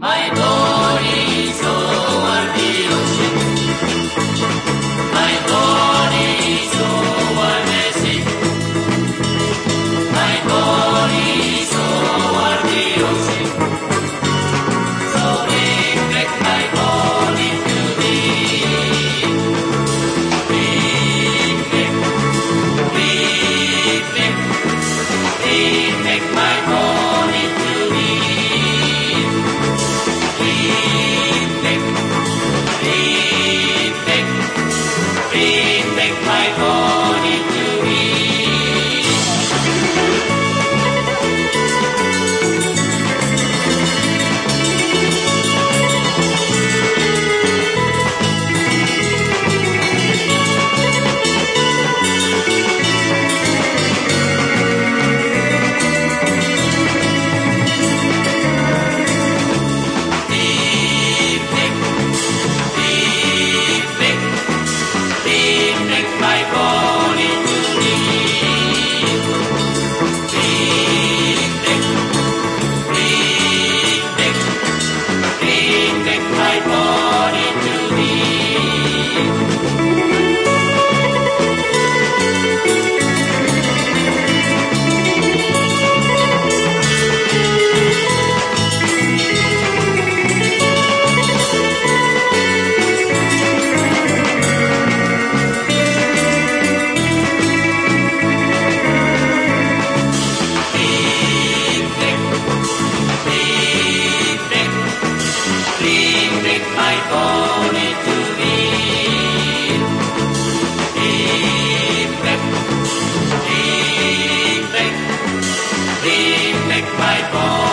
My. Take my own my God. break my bones.